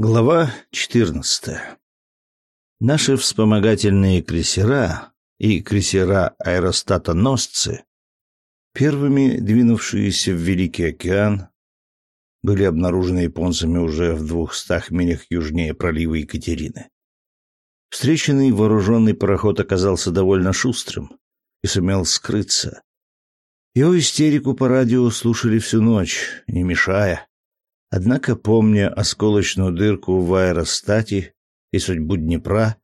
Глава 14. Наши вспомогательные крейсера и крейсера-аэростатоносцы, первыми двинувшиеся в Великий океан, были обнаружены японцами уже в двухстах милях южнее пролива Екатерины. Встреченный вооруженный пароход оказался довольно шустрым и сумел скрыться. Его истерику по радио слушали всю ночь, не мешая, Однако, помня осколочную дырку в аэростате и судьбу Днепра,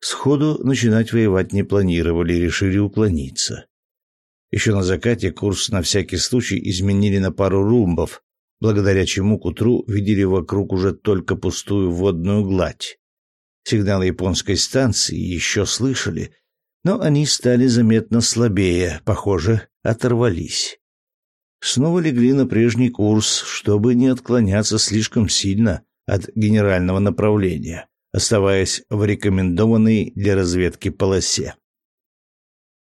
сходу начинать воевать не планировали и решили уклониться. Еще на закате курс на всякий случай изменили на пару румбов, благодаря чему к утру видели вокруг уже только пустую водную гладь. Сигналы японской станции еще слышали, но они стали заметно слабее, похоже, оторвались снова легли на прежний курс, чтобы не отклоняться слишком сильно от генерального направления, оставаясь в рекомендованной для разведки полосе.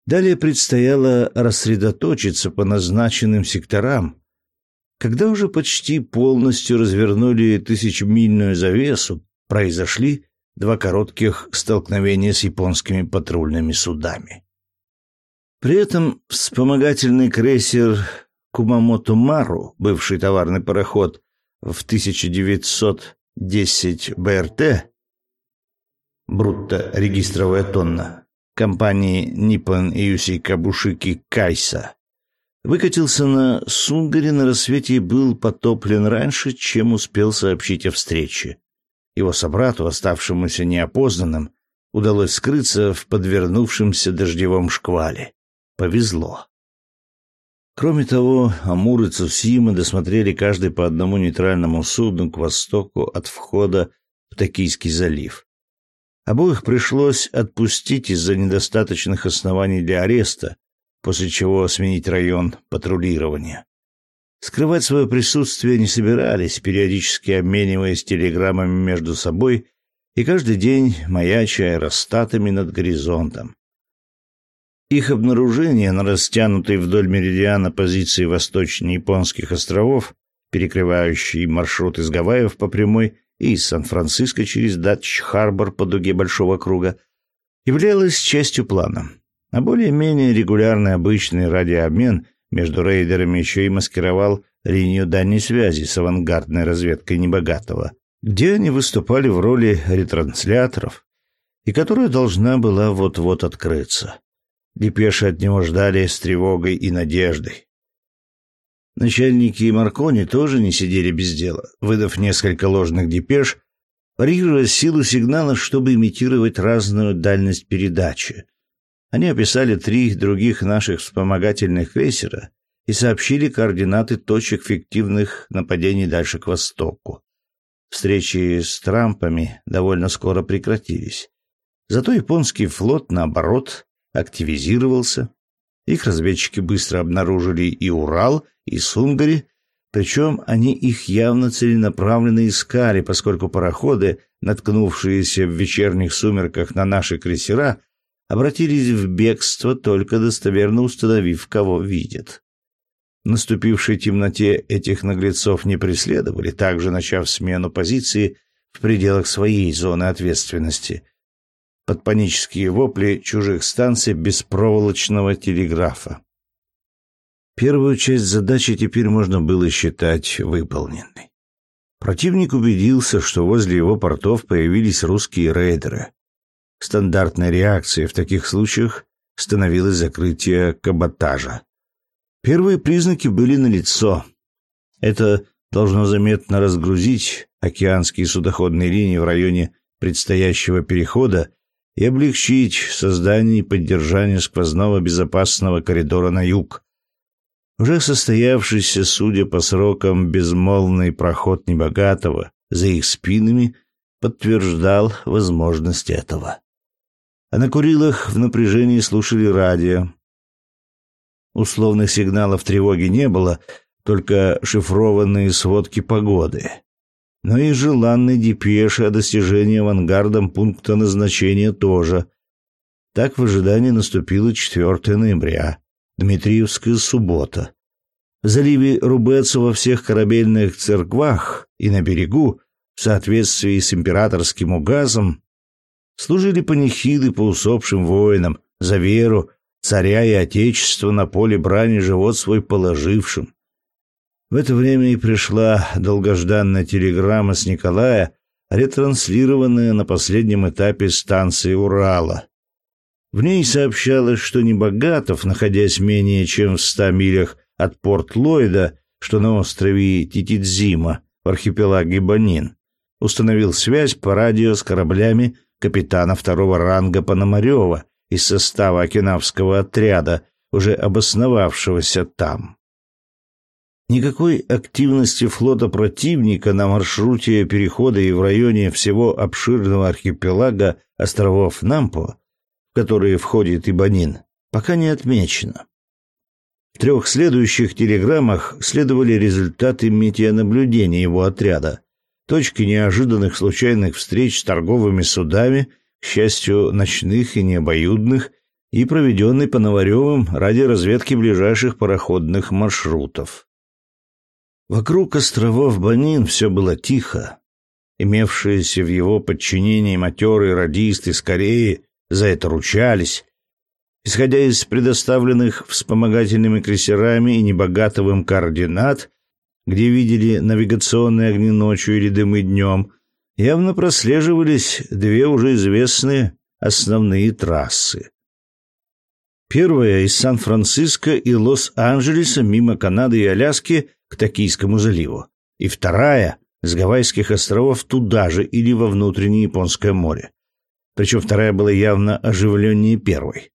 Далее предстояло рассредоточиться по назначенным секторам. Когда уже почти полностью развернули тысячемильную завесу, произошли два коротких столкновения с японскими патрульными судами. При этом вспомогательный крейсер Кумамото Мару, бывший товарный пароход в 1910 БРТ, брутто регистровая тонна, компании Nippon Юси Кабушики Кайса, выкатился на Сунгаре на рассвете и был потоплен раньше, чем успел сообщить о встрече. Его собрату, оставшемуся неопознанным, удалось скрыться в подвернувшемся дождевом шквале. Повезло. Кроме того, Амур и Цусима досмотрели каждый по одному нейтральному судну к востоку от входа в Токийский залив. Обоих пришлось отпустить из-за недостаточных оснований для ареста, после чего сменить район патрулирования. Скрывать свое присутствие не собирались, периодически обмениваясь телеграммами между собой и каждый день маяча аэростатами над горизонтом. Их обнаружение на растянутой вдоль меридиана позиции восточнее японских островов, перекрывающей маршрут из Гавайев по прямой и из Сан-Франциско через Датч-Харбор по дуге Большого круга, являлось частью плана. А более-менее регулярный обычный радиообмен между рейдерами еще и маскировал линию дальней связи с авангардной разведкой Небогатого, где они выступали в роли ретрансляторов, и которая должна была вот-вот открыться. Депеши от него ждали с тревогой и надеждой. Начальники Маркони тоже не сидели без дела, выдав несколько ложных депеш, парируя силу сигнала, чтобы имитировать разную дальность передачи. Они описали три других наших вспомогательных крейсера и сообщили координаты точек фиктивных нападений дальше к востоку. Встречи с Трампами довольно скоро прекратились. Зато японский флот, наоборот, активизировался. Их разведчики быстро обнаружили и Урал, и Сунгари, причем они их явно целенаправленно искали, поскольку пароходы, наткнувшиеся в вечерних сумерках на наши крейсера, обратились в бегство, только достоверно установив, кого видят. В наступившей темноте этих наглецов не преследовали, также начав смену позиции в пределах своей зоны ответственности – под панические вопли чужих станций беспроволочного телеграфа. Первую часть задачи теперь можно было считать выполненной. Противник убедился, что возле его портов появились русские рейдеры. Стандартной реакцией в таких случаях становилось закрытие каботажа. Первые признаки были налицо. Это должно заметно разгрузить океанские судоходные линии в районе предстоящего перехода и облегчить создание и поддержание сквозного безопасного коридора на юг. Уже состоявшийся, судя по срокам, безмолвный проход небогатого за их спинами подтверждал возможность этого. А на Курилах в напряжении слушали радио. Условных сигналов тревоги не было, только шифрованные сводки погоды но и желанный депеши о достижении авангардом пункта назначения тоже. Так в ожидании наступило 4 ноября, Дмитриевская суббота. В заливе Рубеца во всех корабельных церквах и на берегу в соответствии с императорским указом, служили панихиды по усопшим воинам за веру, царя и отечества на поле брани живот свой положившим. В это время и пришла долгожданная телеграмма с Николая, ретранслированная на последнем этапе станции Урала. В ней сообщалось, что Небогатов, находясь менее чем в ста милях от порт Ллойда, что на острове Титидзима в архипелаге Банин, установил связь по радио с кораблями капитана второго ранга Пономарева из состава окинавского отряда, уже обосновавшегося там. Никакой активности флота противника на маршруте перехода и в районе всего обширного архипелага островов Нампо, в которые входит Ибанин, пока не отмечено. В трех следующих телеграммах следовали результаты метеонаблюдения его отряда, точки неожиданных случайных встреч с торговыми судами, к счастью, ночных и необоюдных, и проведенный по Новаревым ради разведки ближайших пароходных маршрутов. Вокруг островов Банин все было тихо. Имевшиеся в его подчинении матерые радисты скорее за это ручались. Исходя из предоставленных вспомогательными крейсерами и небогатовым координат, где видели навигационные огни ночью или дымы днем, явно прослеживались две уже известные основные трассы. Первая из Сан-Франциско и Лос-Анджелеса мимо Канады и Аляски к Токийскому заливу, и вторая с Гавайских островов туда же или во внутреннее Японское море. Причем вторая была явно оживленнее первой.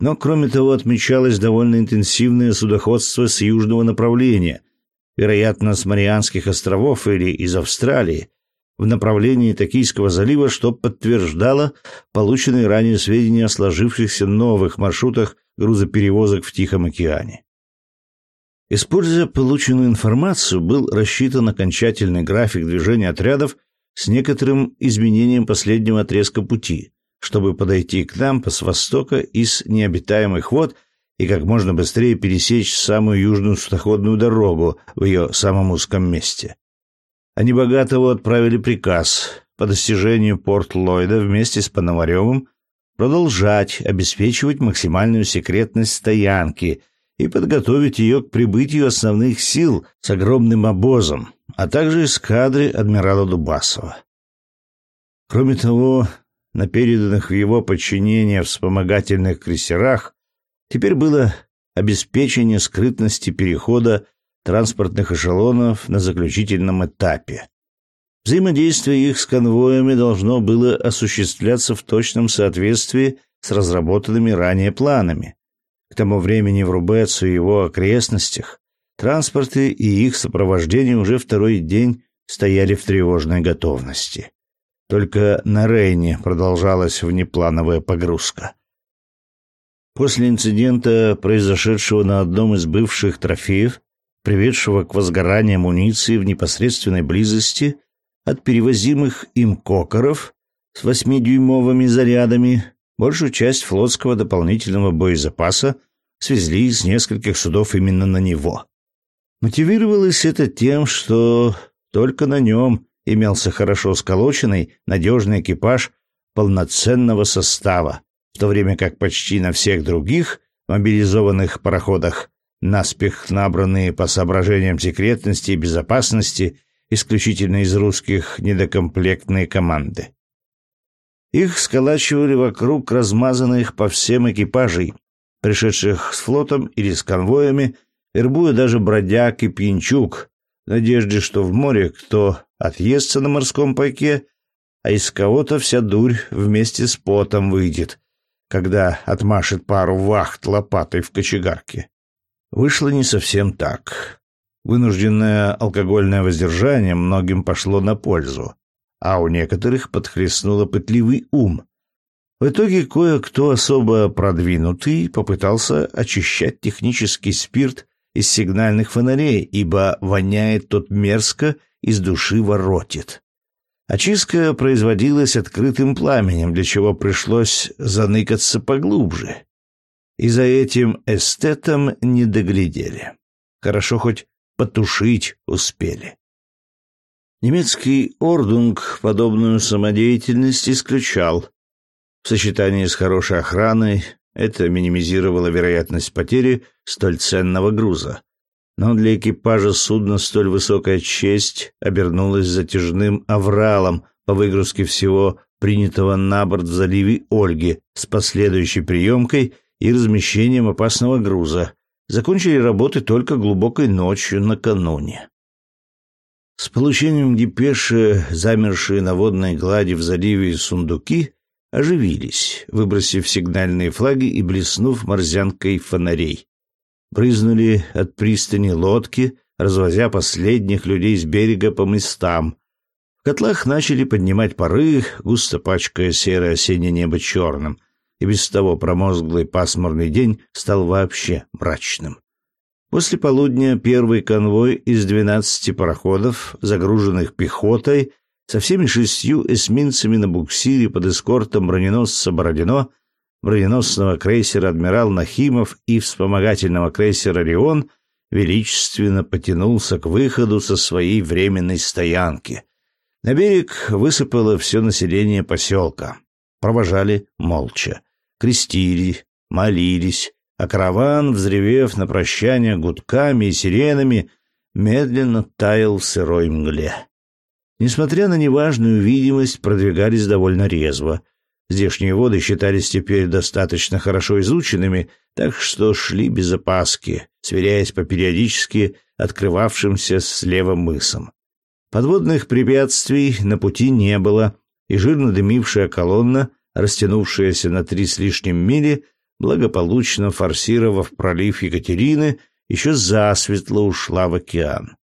Но, кроме того, отмечалось довольно интенсивное судоходство с южного направления – вероятно, с Марианских островов или из Австралии, в направлении Токийского залива, что подтверждало полученные ранее сведения о сложившихся новых маршрутах грузоперевозок в Тихом океане. Используя полученную информацию, был рассчитан окончательный график движения отрядов с некоторым изменением последнего отрезка пути, чтобы подойти к нам с востока из необитаемых вод и как можно быстрее пересечь самую южную судоходную дорогу в ее самом узком месте. Они богатого отправили приказ по достижению порт Ллойда вместе с Пономаревым продолжать обеспечивать максимальную секретность стоянки и подготовить ее к прибытию основных сил с огромным обозом, а также эскадры адмирала Дубасова. Кроме того, на переданных в его подчинение вспомогательных крейсерах Теперь было обеспечение скрытности перехода транспортных эшелонов на заключительном этапе. Взаимодействие их с конвоями должно было осуществляться в точном соответствии с разработанными ранее планами. К тому времени в Рубецу и его окрестностях транспорты и их сопровождение уже второй день стояли в тревожной готовности. Только на Рейне продолжалась внеплановая погрузка. После инцидента, произошедшего на одном из бывших трофеев, приведшего к возгоранию амуниции в непосредственной близости от перевозимых им кокеров с восьмидюймовыми зарядами, большую часть флотского дополнительного боезапаса свезли с нескольких судов именно на него. Мотивировалось это тем, что только на нем имелся хорошо сколоченный, надежный экипаж полноценного состава, в то время как почти на всех других мобилизованных пароходах, наспех набранные по соображениям секретности и безопасности исключительно из русских недокомплектные команды. Их сколачивали вокруг размазанных по всем экипажей, пришедших с флотом или с конвоями, вербуя даже бродяг и пьянчук, в надежде, что в море кто отъестся на морском пайке, а из кого-то вся дурь вместе с потом выйдет, когда отмашет пару вахт лопатой в кочегарке. Вышло не совсем так. Вынужденное алкогольное воздержание многим пошло на пользу, а у некоторых подхлестнуло пытливый ум. В итоге кое-кто особо продвинутый попытался очищать технический спирт из сигнальных фонарей, ибо воняет тот мерзко, из души воротит. Очистка производилась открытым пламенем, для чего пришлось заныкаться поглубже. И за этим эстетом не доглядели. Хорошо хоть потушить успели. Немецкий ордунг подобную самодеятельность исключал. В сочетании с хорошей охраной это минимизировало вероятность потери столь ценного груза. Но для экипажа судна столь высокая честь обернулась затяжным авралом по выгрузке всего принятого на борт в заливе Ольги с последующей приемкой и размещением опасного груза. Закончили работы только глубокой ночью накануне. С получением депеши замершие на водной глади в заливе сундуки оживились, выбросив сигнальные флаги и блеснув морзянкой фонарей. Брызнули от пристани лодки, развозя последних людей с берега по местам. В котлах начали поднимать пары, густо пачкая серое осеннее небо черным, и без того промозглый пасмурный день стал вообще мрачным. После полудня первый конвой из двенадцати пароходов, загруженных пехотой, со всеми шестью эсминцами на буксире под эскортом броненосца Бородино, броненосного крейсера «Адмирал Нахимов» и вспомогательного крейсера «Рион» величественно потянулся к выходу со своей временной стоянки. На берег высыпало все население поселка. Провожали молча. Крестили, молились, а караван, взревев на прощание гудками и сиренами, медленно таял в сырой мгле. Несмотря на неважную видимость, продвигались довольно резво. Здешние воды считались теперь достаточно хорошо изученными, так что шли без опаски, сверяясь по периодически открывавшимся слева мысам. Подводных препятствий на пути не было, и жирно дымившая колонна, растянувшаяся на три с лишним мили, благополучно форсировав пролив Екатерины, еще засветло ушла в океан.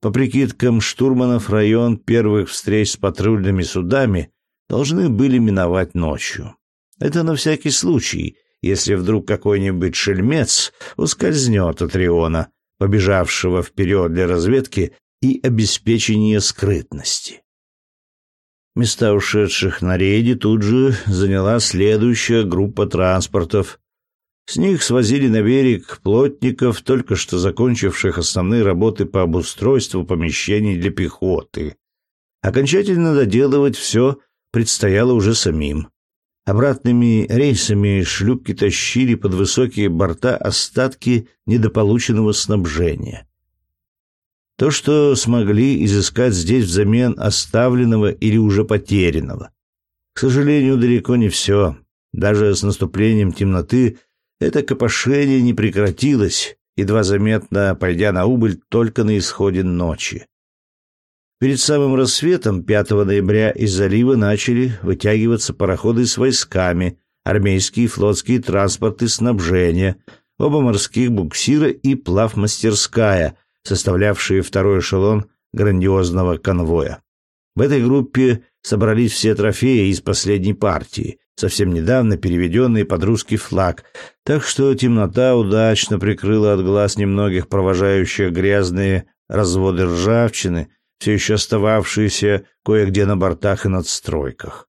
По прикидкам штурманов район первых встреч с патрульными судами должны были миновать ночью. Это на всякий случай, если вдруг какой-нибудь шельмец ускользнет от Риона, побежавшего вперед для разведки и обеспечения скрытности. Места ушедших на рейде тут же заняла следующая группа транспортов. С них свозили на берег плотников, только что закончивших основные работы по обустройству помещений для пехоты. Окончательно доделывать все предстояло уже самим. Обратными рейсами шлюпки тащили под высокие борта остатки недополученного снабжения. То, что смогли изыскать здесь взамен оставленного или уже потерянного. К сожалению, далеко не все. Даже с наступлением темноты это копошение не прекратилось, едва заметно пойдя на убыль только на исходе ночи. Перед самым рассветом 5 ноября из залива начали вытягиваться пароходы с войсками, армейские и флотские транспорты снабжения, оба морских буксира и плавмастерская – составлявшие второй эшелон грандиозного конвоя. В этой группе собрались все трофеи из последней партии, совсем недавно переведенные под русский флаг, так что темнота удачно прикрыла от глаз немногих провожающих грязные разводы ржавчины, все еще остававшиеся кое-где на бортах и надстройках.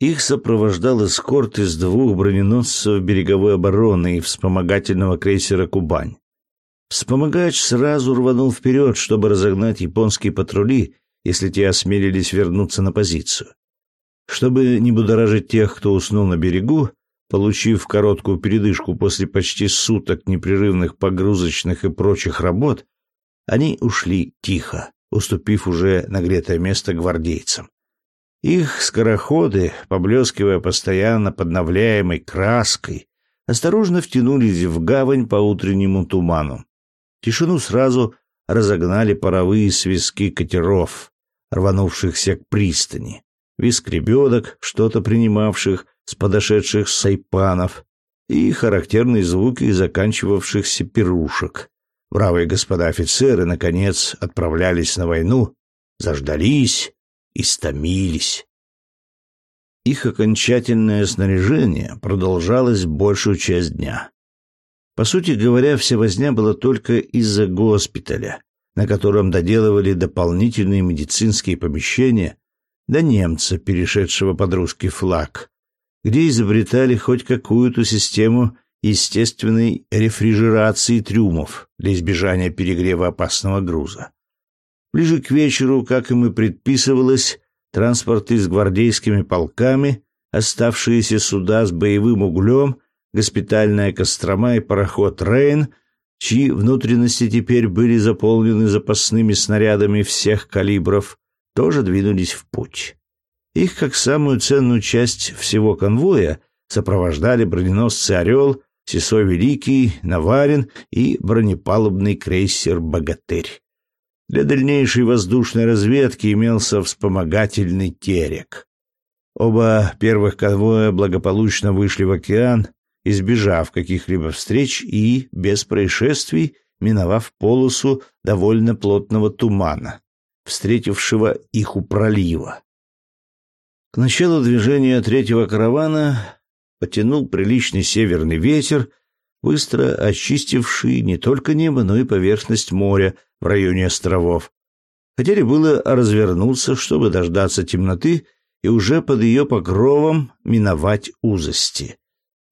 Их сопровождал эскорт из двух броненосцев береговой обороны и вспомогательного крейсера «Кубань». Вспомогач сразу рванул вперед, чтобы разогнать японские патрули, если те осмелились вернуться на позицию. Чтобы не будоражить тех, кто уснул на берегу, получив короткую передышку после почти суток непрерывных погрузочных и прочих работ, они ушли тихо, уступив уже нагретое место гвардейцам. Их скороходы, поблескивая постоянно подновляемой краской, осторожно втянулись в гавань по утреннему туману. Тишину сразу разогнали паровые свистки катеров, рванувшихся к пристани, виск ребедок, что-то принимавших с подошедших сайпанов, и характерные звуки заканчивавшихся пирушек. Бравые господа офицеры, наконец, отправлялись на войну, заждались, истомились. Их окончательное снаряжение продолжалось большую часть дня. По сути говоря, вся возня была только из-за госпиталя, на котором доделывали дополнительные медицинские помещения, до немца, перешедшего под русский флаг, где изобретали хоть какую-то систему естественной рефрижерации трюмов для избежания перегрева опасного груза. Ближе к вечеру, как им и предписывалось, транспорты с гвардейскими полками, оставшиеся суда с боевым углем, госпитальная Кострома и пароход «Рейн», чьи внутренности теперь были заполнены запасными снарядами всех калибров, тоже двинулись в путь. Их, как самую ценную часть всего конвоя, сопровождали броненосцы «Орел», «Сесой Великий», «Наварин» и бронепалубный крейсер «Богатырь». Для дальнейшей воздушной разведки имелся вспомогательный терек. Оба первых конвоя благополучно вышли в океан, избежав каких-либо встреч и, без происшествий, миновав полосу довольно плотного тумана, встретившего их у пролива. К началу движения третьего каравана потянул приличный северный ветер, быстро очистивший не только небо, но и поверхность моря в районе островов. Хотели было развернуться, чтобы дождаться темноты и уже под ее покровом миновать узости.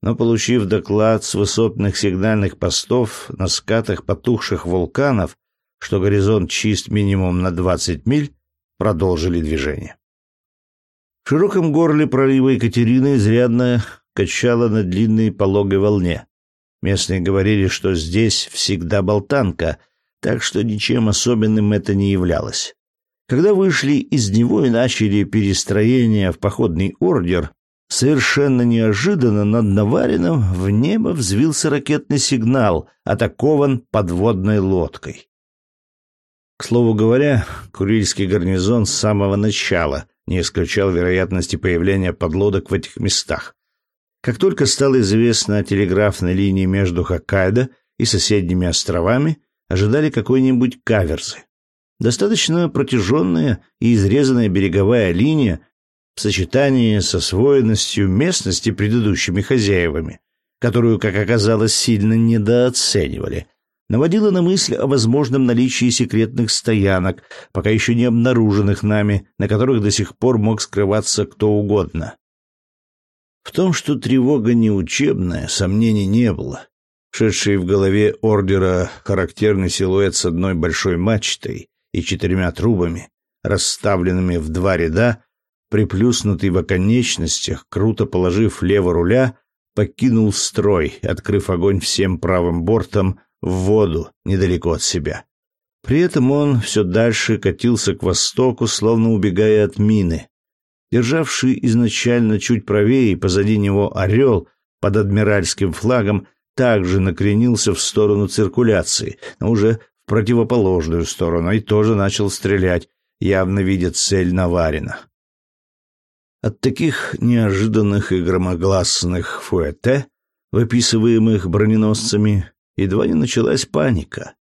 Но, получив доклад с высотных сигнальных постов на скатах потухших вулканов, что горизонт чист минимум на 20 миль, продолжили движение. В широком горле пролива Екатерины изрядно качало на длинной пологой волне. Местные говорили, что здесь всегда болтанка, так что ничем особенным это не являлось. Когда вышли из него и начали перестроение в походный ордер, совершенно неожиданно над Наварином в небо взвился ракетный сигнал, атакован подводной лодкой. К слову говоря, Курильский гарнизон с самого начала не исключал вероятности появления подлодок в этих местах. Как только стало известно о телеграфной линии между Хоккайдо и соседними островами, ожидали какой-нибудь каверзы. Достаточно протяженная и изрезанная береговая линия в сочетании с освоенностью местности предыдущими хозяевами, которую, как оказалось, сильно недооценивали, наводила на мысль о возможном наличии секретных стоянок, пока еще не обнаруженных нами, на которых до сих пор мог скрываться кто угодно. В том, что тревога не учебная, сомнений не было. Шедший в голове ордера характерный силуэт с одной большой мачтой и четырьмя трубами, расставленными в два ряда, приплюснутый в оконечностях, круто положив лево руля, покинул строй, открыв огонь всем правым бортом в воду недалеко от себя. При этом он все дальше катился к востоку, словно убегая от мины, Державший изначально чуть правее и позади него орел под адмиральским флагом также накренился в сторону циркуляции, но уже в противоположную сторону, и тоже начал стрелять, явно видя цель Наварина. От таких неожиданных и громогласных фуэте, выписываемых броненосцами, едва не началась паника.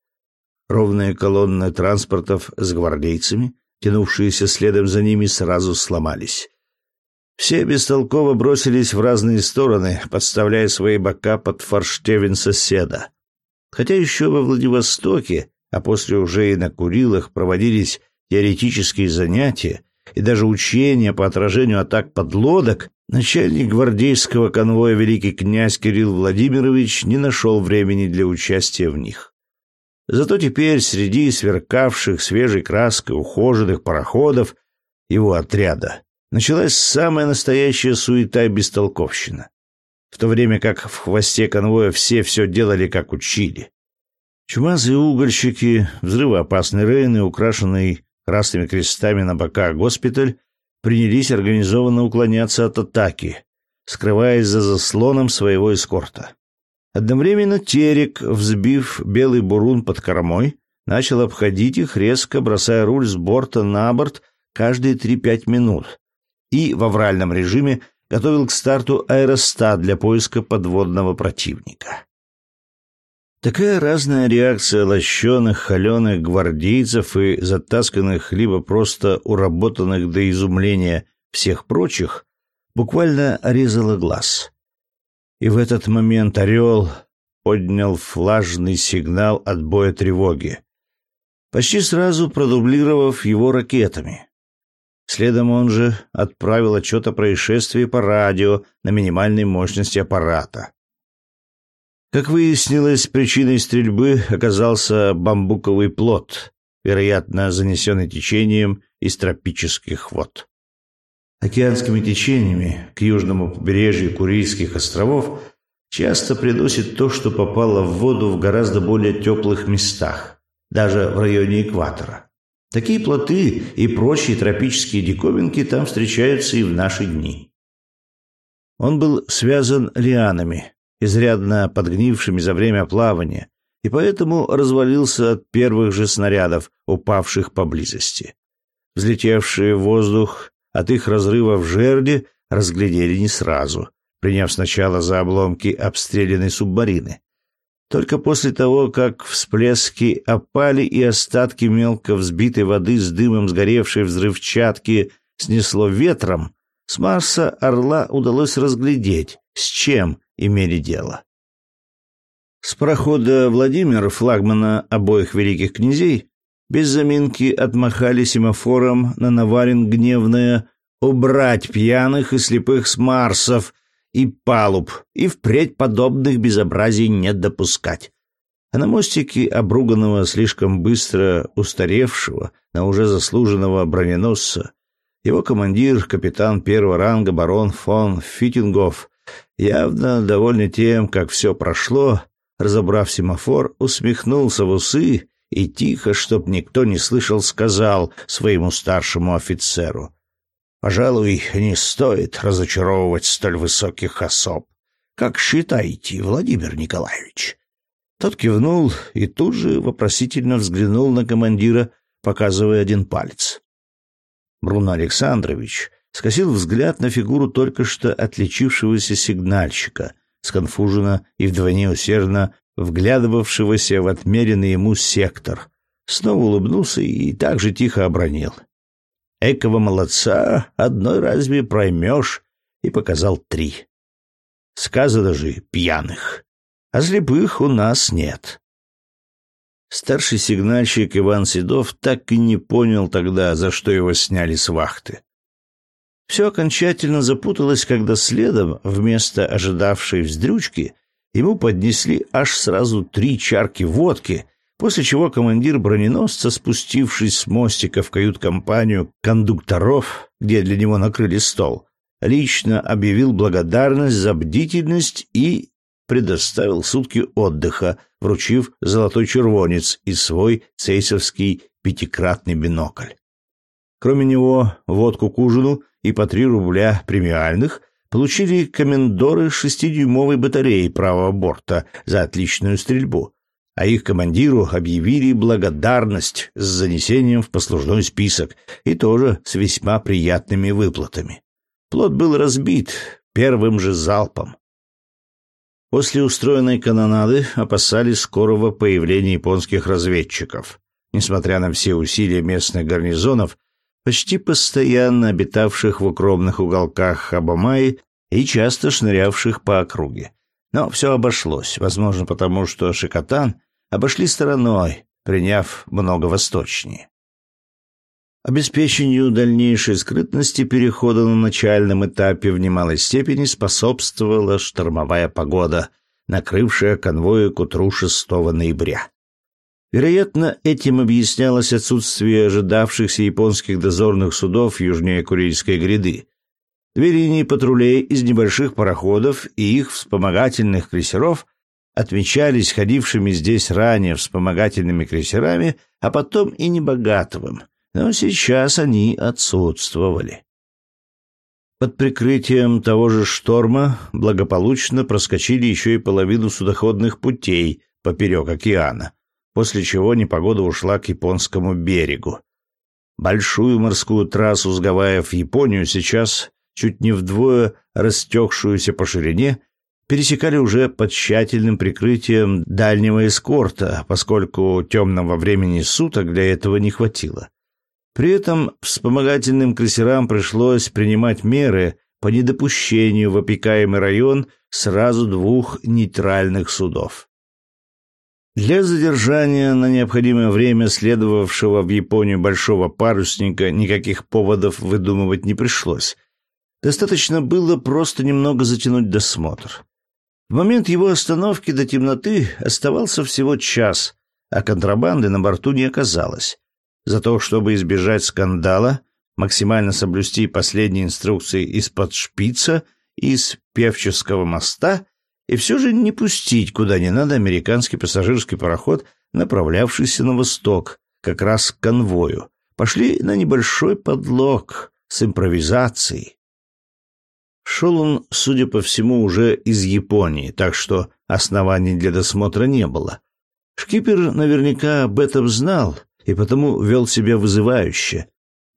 Ровная колонна транспортов с гвардейцами тянувшиеся следом за ними, сразу сломались. Все бестолково бросились в разные стороны, подставляя свои бока под форштевень соседа. Хотя еще во Владивостоке, а после уже и на Курилах проводились теоретические занятия и даже учения по отражению атак подлодок, начальник гвардейского конвоя великий князь Кирилл Владимирович не нашел времени для участия в них. Зато теперь среди сверкавших свежей краской ухоженных пароходов его отряда началась самая настоящая суета и бестолковщина. В то время как в хвосте конвоя все все делали, как учили. Чумазые угольщики, взрывоопасный рейн и украшенный красными крестами на боках госпиталь принялись организованно уклоняться от атаки, скрываясь за заслоном своего эскорта. Одновременно Терек, взбив белый бурун под кормой, начал обходить их, резко бросая руль с борта на борт каждые 3-5 минут и в авральном режиме готовил к старту аэростат для поиска подводного противника. Такая разная реакция лощеных, холеных гвардейцев и затасканных, либо просто уработанных до изумления всех прочих, буквально резала глаз. И в этот момент «Орел» поднял флажный сигнал отбоя тревоги, почти сразу продублировав его ракетами. Следом он же отправил отчет о происшествии по радио на минимальной мощности аппарата. Как выяснилось, причиной стрельбы оказался бамбуковый плот, вероятно, занесенный течением из тропических вод. Океанскими течениями к южному побережью Курильских островов часто приносит то, что попало в воду в гораздо более теплых местах, даже в районе экватора. Такие плоты и прочие тропические диковинки там встречаются и в наши дни. Он был связан лианами, изрядно подгнившими за время плавания, и поэтому развалился от первых же снарядов, упавших поблизости. Взлетевшие в воздух от их разрыва в жерди разглядели не сразу, приняв сначала за обломки обстрелянной субмарины. Только после того, как всплески опали и остатки мелко взбитой воды с дымом сгоревшей взрывчатки снесло ветром, с Марса Орла удалось разглядеть, с чем имели дело. С прохода Владимир, флагмана обоих великих князей, без заминки отмахали семафором на Наварин гневное «убрать пьяных и слепых с Марсов» и палуб, и впредь подобных безобразий не допускать. А на мостике обруганного, слишком быстро устаревшего, на уже заслуженного броненосца, его командир, капитан первого ранга барон фон Фитингов, явно довольный тем, как все прошло, разобрав семафор, усмехнулся в усы и тихо, чтоб никто не слышал, сказал своему старшему офицеру. «Пожалуй, не стоит разочаровывать столь высоких особ. Как считаете, Владимир Николаевич?» Тот кивнул и тут же вопросительно взглянул на командира, показывая один палец. Бруно Александрович скосил взгляд на фигуру только что отличившегося сигнальщика, сконфуженно и вдвойне усердно вглядывавшегося в отмеренный ему сектор, снова улыбнулся и так же тихо обронил. «Экого молодца одной разве проймешь?» и показал три. Сказано же пьяных, а слепых у нас нет. Старший сигнальщик Иван Седов так и не понял тогда, за что его сняли с вахты. Все окончательно запуталось, когда следом, вместо ожидавшей вздрючки, ему поднесли аж сразу три чарки водки, после чего командир броненосца, спустившись с мостика в кают-компанию кондукторов, где для него накрыли стол, лично объявил благодарность за бдительность и предоставил сутки отдыха, вручив золотой червонец и свой цейсовский пятикратный бинокль. Кроме него, водку к ужину и по три рубля премиальных получили комендоры шестидюймовой батареи правого борта за отличную стрельбу, а их командиру объявили благодарность с занесением в послужной список и тоже с весьма приятными выплатами. Плот был разбит первым же залпом. После устроенной канонады опасались скорого появления японских разведчиков. Несмотря на все усилия местных гарнизонов, почти постоянно обитавших в укромных уголках Хабамаи и часто шнырявших по округе. Но все обошлось, возможно, потому что Шикотан обошли стороной, приняв много восточнее. Обеспечению дальнейшей скрытности перехода на начальном этапе в немалой степени способствовала штормовая погода, накрывшая конвои к утру 6 ноября. Вероятно, этим объяснялось отсутствие ожидавшихся японских дозорных судов южнее Курильской гряды. Две линии патрулей из небольших пароходов и их вспомогательных крейсеров отмечались ходившими здесь ранее вспомогательными крейсерами, а потом и небогатовым, но сейчас они отсутствовали. Под прикрытием того же шторма благополучно проскочили еще и половину судоходных путей поперек океана, после чего непогода ушла к японскому берегу. Большую морскую трассу с Гавайев в Японию сейчас, чуть не вдвое растекшуюся по ширине, пересекали уже под тщательным прикрытием дальнего эскорта, поскольку темного времени суток для этого не хватило. При этом вспомогательным крейсерам пришлось принимать меры по недопущению в опекаемый район сразу двух нейтральных судов. Для задержания на необходимое время следовавшего в Японию большого парусника никаких поводов выдумывать не пришлось. Достаточно было просто немного затянуть досмотр. В момент его остановки до темноты оставался всего час, а контрабанды на борту не оказалось. за то, чтобы избежать скандала, максимально соблюсти последние инструкции из-под шпица, из Певческого моста и все же не пустить куда не надо американский пассажирский пароход, направлявшийся на восток, как раз к конвою. Пошли на небольшой подлог с импровизацией. Шел он, судя по всему, уже из Японии, так что оснований для досмотра не было. Шкипер наверняка об этом знал и потому вел себя вызывающе.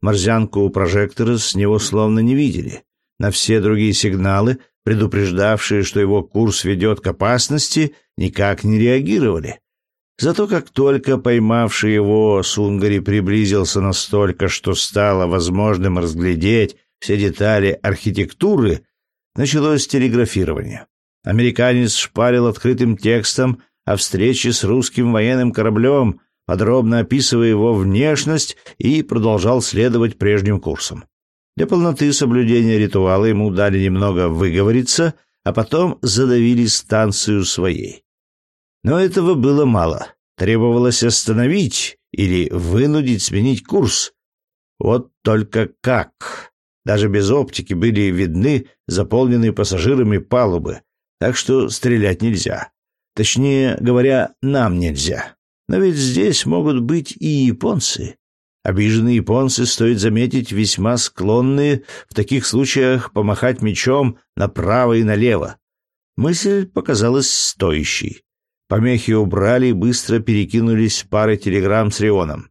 Морзянку у прожектора с него словно не видели. На все другие сигналы, предупреждавшие, что его курс ведет к опасности, никак не реагировали. Зато как только поймавший его Сунгари приблизился настолько, что стало возможным разглядеть все детали архитектуры, началось телеграфирование. Американец шпарил открытым текстом о встрече с русским военным кораблем, подробно описывая его внешность, и продолжал следовать прежним курсом. Для полноты соблюдения ритуала ему дали немного выговориться, а потом задавили станцию своей. Но этого было мало. Требовалось остановить или вынудить сменить курс. Вот только как? Даже без оптики были видны заполненные пассажирами палубы, так что стрелять нельзя. Точнее говоря, нам нельзя. Но ведь здесь могут быть и японцы. Обиженные японцы, стоит заметить, весьма склонные в таких случаях помахать мечом направо и налево. Мысль показалась стоящей. Помехи убрали и быстро перекинулись парой телеграмм с Рионом,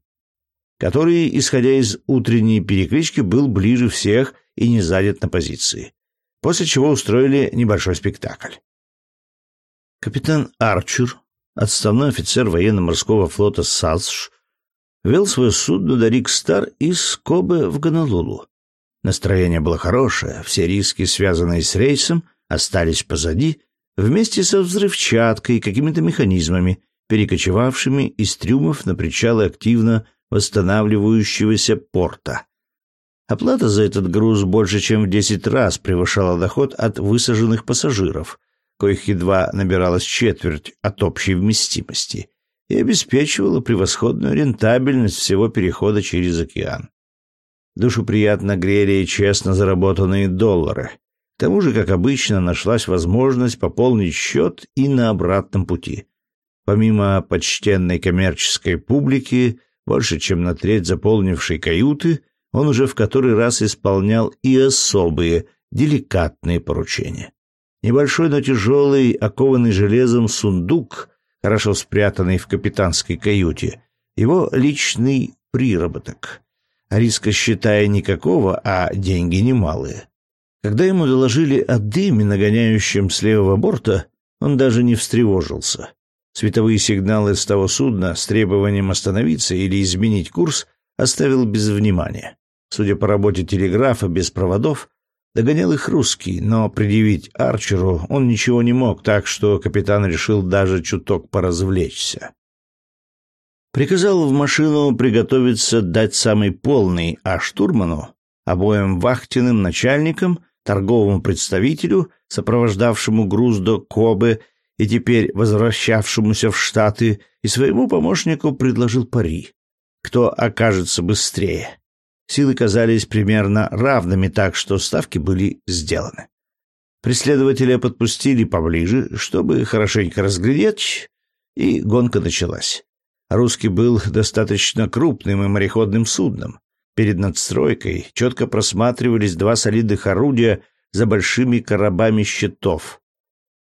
который, исходя из утренней переклички, был ближе всех и не задет на позиции. После чего устроили небольшой спектакль. Капитан Арчер, отставной офицер военно-морского флота САСШ, вел свое судно до Рикстар из Кобе в Гонолулу. Настроение было хорошее, все риски, связанные с рейсом, остались позади, вместе со взрывчаткой и какими-то механизмами, перекочевавшими из трюмов на причалы активно восстанавливающегося порта. Оплата за этот груз больше чем в десять раз превышала доход от высаженных пассажиров, коих едва набиралась четверть от общей вместимости — и обеспечивала превосходную рентабельность всего перехода через океан. Душу приятно грели и честно заработанные доллары. К тому же, как обычно, нашлась возможность пополнить счет и на обратном пути. Помимо почтенной коммерческой публики, больше чем на треть заполнившей каюты, он уже в который раз исполнял и особые, деликатные поручения. Небольшой, но тяжелый, окованный железом сундук хорошо спрятанный в капитанской каюте, его личный приработок. Риска, считая, никакого, а деньги немалые. Когда ему доложили о дыме, нагоняющем с левого борта, он даже не встревожился. Световые сигналы с того судна с требованием остановиться или изменить курс оставил без внимания. Судя по работе телеграфа без проводов, Догонял их русский, но предъявить Арчеру он ничего не мог, так что капитан решил даже чуток поразвлечься. Приказал в машину приготовиться дать самый полный, а штурману, обоим вахтенным начальникам, торговому представителю, сопровождавшему груз до Кобы и теперь возвращавшемуся в Штаты, и своему помощнику предложил пари. Кто окажется быстрее? Силы казались примерно равными, так что ставки были сделаны. Преследователя подпустили поближе, чтобы хорошенько разглядеть, и гонка началась. Русский был достаточно крупным и мореходным судном. Перед надстройкой четко просматривались два солидных орудия за большими коробами щитов.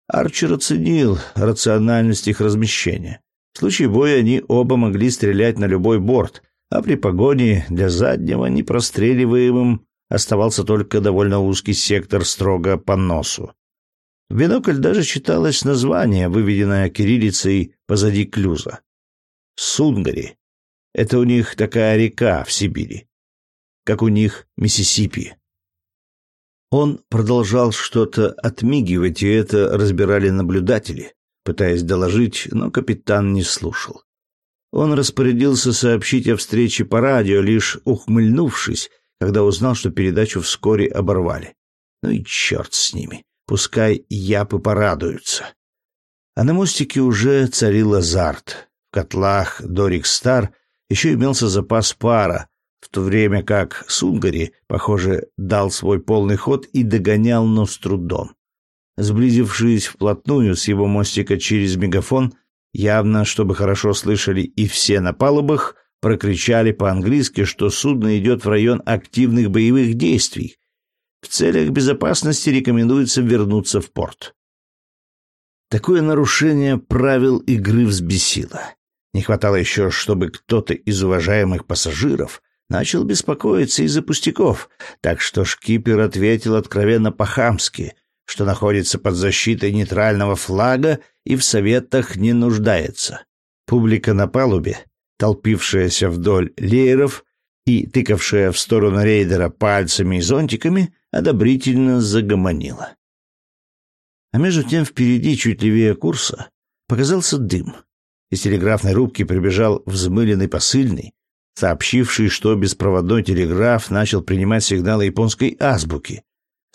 Арчер оценил рациональность их размещения. В случае боя они оба могли стрелять на любой борт, а при погоне для заднего непростреливаемым оставался только довольно узкий сектор строго по носу. В бинокль даже читалось название, выведенное кириллицей позади клюза. Сунгари. Это у них такая река в Сибири, как у них Миссисипи. Он продолжал что-то отмигивать, и это разбирали наблюдатели, пытаясь доложить, но капитан не слушал. Он распорядился сообщить о встрече по радио, лишь ухмыльнувшись, когда узнал, что передачу вскоре оборвали. Ну и черт с ними, пускай япы порадуются. А на мостике уже царил азарт. В котлах Дорик Стар еще имелся запас пара, в то время как Сунгари, похоже, дал свой полный ход и догонял, но с трудом. Сблизившись вплотную с его мостика через мегафон, явно, чтобы хорошо слышали и все на палубах, прокричали по-английски, что судно идет в район активных боевых действий. В целях безопасности рекомендуется вернуться в порт. Такое нарушение правил игры взбесило. Не хватало еще, чтобы кто-то из уважаемых пассажиров начал беспокоиться из-за пустяков, так что шкипер ответил откровенно по-хамски, что находится под защитой нейтрального флага и в советах не нуждается. Публика на палубе, толпившаяся вдоль лееров и тыкавшая в сторону рейдера пальцами и зонтиками, одобрительно загомонила. А между тем впереди, чуть левее курса, показался дым. Из телеграфной рубки прибежал взмыленный посыльный, сообщивший, что беспроводной телеграф начал принимать сигналы японской азбуки.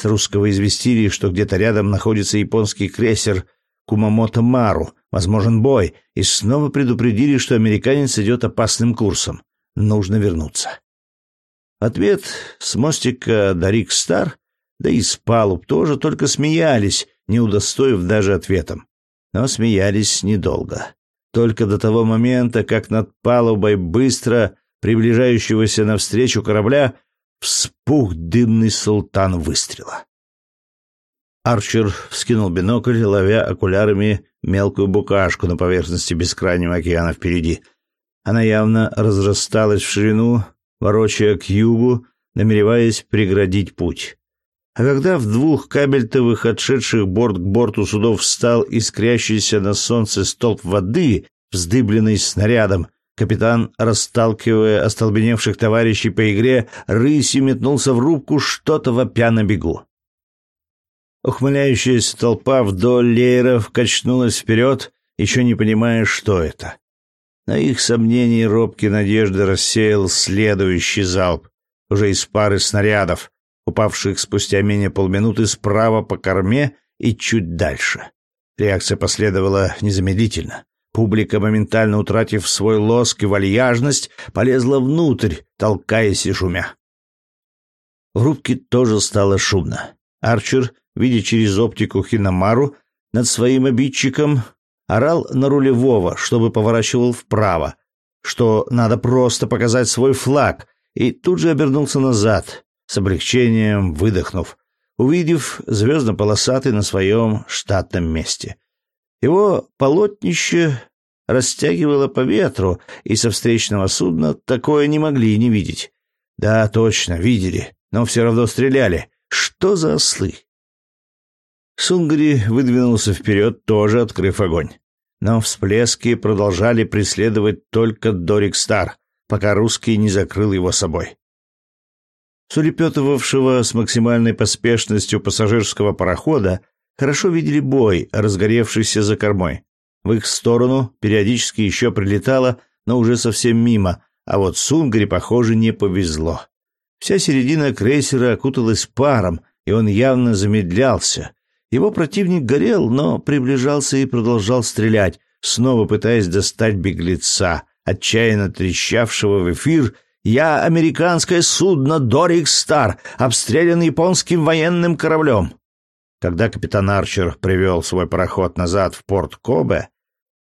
С русского известили, что где-то рядом находится японский крейсер Кумамото Мару, возможен бой, и снова предупредили, что американец идет опасным курсом. Нужно вернуться. Ответ с мостика Дарик Стар, да и с палуб тоже только смеялись, не удостоив даже ответом. Но смеялись недолго только до того момента, как над палубой быстро приближающегося навстречу корабля вспух дымный султан выстрела. Арчер вскинул бинокль, ловя окулярами мелкую букашку на поверхности бескрайнего океана впереди. Она явно разрасталась в ширину, ворочая к югу, намереваясь преградить путь. А когда в двух кабельтовых, отшедших борт к борту судов встал искрящийся на солнце столб воды, вздыбленный снарядом, капитан, расталкивая остолбеневших товарищей по игре, рысью метнулся в рубку, что-то вопя на бегу. Ухмыляющаяся толпа вдоль лееров качнулась вперед, еще не понимая, что это. На их сомнения и робкие надежды рассеял следующий залп, уже из пары снарядов, упавших спустя менее полминуты справа по корме и чуть дальше. Реакция последовала незамедлительно. Публика, моментально утратив свой лоск и вальяжность, полезла внутрь, толкаясь и шумя. В рубке тоже стало шумно. Арчер, видя через оптику Хинамару, над своим обидчиком орал на рулевого, чтобы поворачивал вправо, что надо просто показать свой флаг, и тут же обернулся назад, с облегчением выдохнув, увидев звездно-полосатый на своем штатном месте. Его полотнище растягивало по ветру, и со встречного судна такое не могли не видеть. Да, точно, видели, но все равно стреляли. Что за ослы? Сунгари выдвинулся вперед, тоже открыв огонь. Но всплески продолжали преследовать только Дорик Стар, пока русский не закрыл его собой. С улепетывавшего с максимальной поспешностью пассажирского парохода хорошо видели бой, разгоревшийся за кормой. В их сторону периодически еще прилетало, но уже совсем мимо, а вот Сунгаре, похоже, не повезло. Вся середина крейсера окуталась паром, и он явно замедлялся. Его противник горел, но приближался и продолжал стрелять, снова пытаясь достать беглеца, отчаянно трещавшего в эфир «Я американское судно «Дорик Стар», обстрелян японским военным кораблем». Когда капитан Арчер привел свой пароход назад в порт Кобе,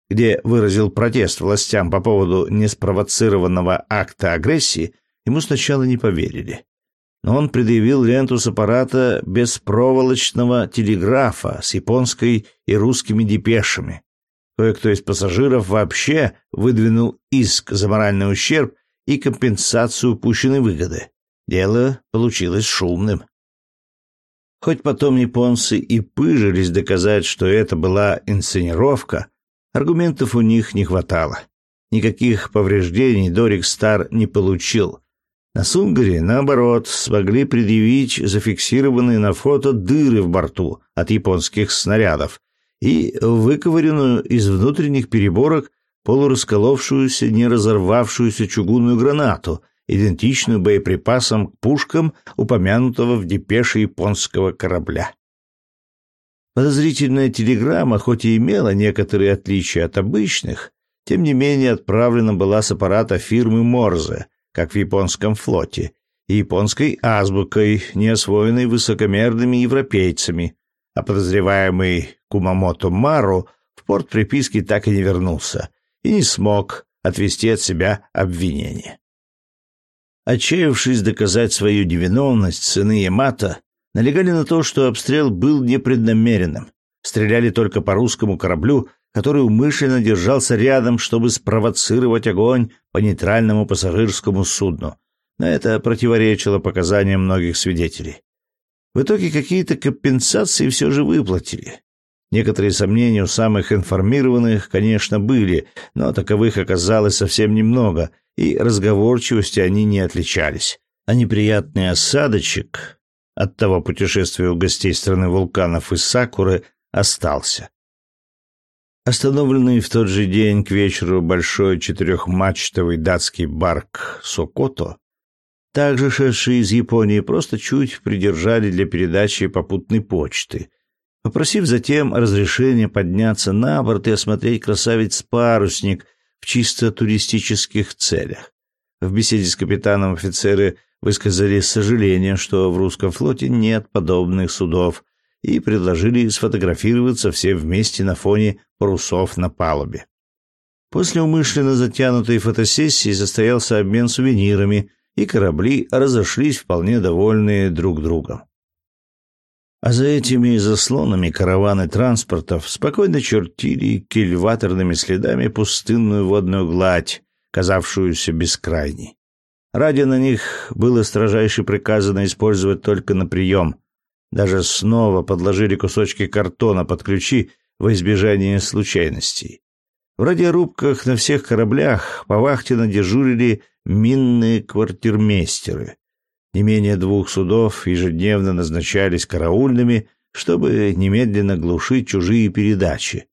где выразил протест властям по поводу неспровоцированного акта агрессии, ему сначала не поверили. Но он предъявил ленту с аппарата беспроволочного телеграфа с японской и русскими депешами. Кое-кто из пассажиров вообще выдвинул иск за моральный ущерб и компенсацию упущенной выгоды. Дело получилось шумным. Хоть потом японцы и пыжились доказать, что это была инсценировка, аргументов у них не хватало. Никаких повреждений Дорик Стар не получил. На Сунгаре, наоборот, смогли предъявить зафиксированные на фото дыры в борту от японских снарядов и выковыренную из внутренних переборок полурасколовшуюся, не разорвавшуюся чугунную гранату — идентичную боеприпасам к пушкам упомянутого в депеше японского корабля. Подозрительная телеграмма, хоть и имела некоторые отличия от обычных, тем не менее отправлена была с аппарата фирмы Морзе, как в японском флоте, и японской азбукой, не освоенной высокомерными европейцами, а подозреваемый Кумамото Мару в порт приписки так и не вернулся и не смог отвести от себя обвинение. Отчаявшись доказать свою невиновность, сыны Ямато налегали на то, что обстрел был непреднамеренным. Стреляли только по русскому кораблю, который умышленно держался рядом, чтобы спровоцировать огонь по нейтральному пассажирскому судну. Но это противоречило показаниям многих свидетелей. В итоге какие-то компенсации все же выплатили. Некоторые сомнения у самых информированных, конечно, были, но таковых оказалось совсем немного, и разговорчивости они не отличались. А неприятный осадочек от того путешествия у гостей страны вулканов из Сакуры остался. Остановленный в тот же день к вечеру большой четырехмачтовый датский барк «Сокото», также шедший из Японии, просто чуть придержали для передачи попутной почты, попросив затем разрешения подняться на борт и осмотреть красавец-парусник в чисто туристических целях. В беседе с капитаном офицеры высказали сожаление, что в русском флоте нет подобных судов, и предложили сфотографироваться все вместе на фоне парусов на палубе. После умышленно затянутой фотосессии состоялся обмен сувенирами, и корабли разошлись вполне довольные друг другом. А за этими заслонами караваны транспортов спокойно чертили кильваторными следами пустынную водную гладь, казавшуюся бескрайней. Ради на них было строжайше приказано использовать только на прием, даже снова подложили кусочки картона под ключи во избежание случайностей. В радиорубках на всех кораблях по вахте надежурили минные квартирмейстеры. Не менее двух судов ежедневно назначались караульными, чтобы немедленно глушить чужие передачи.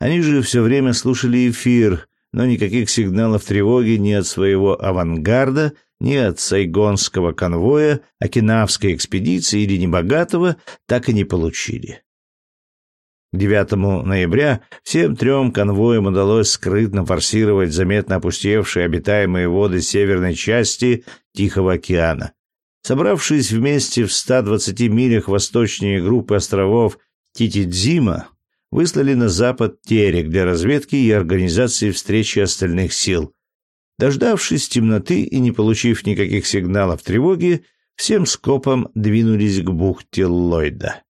Они же все время слушали эфир, но никаких сигналов тревоги ни от своего авангарда, ни от сайгонского конвоя, окинавской экспедиции или небогатого так и не получили. К 9 ноября всем трем конвоям удалось скрытно форсировать заметно опустевшие обитаемые воды северной части Тихого океана. Собравшись вместе в 120 милях восточнее группы островов Титидзима, выслали на запад Терек для разведки и организации встречи остальных сил, Дождавшись темноты и не получив никаких сигналов тревоги, всем скопом двинулись к бухте Ллойда.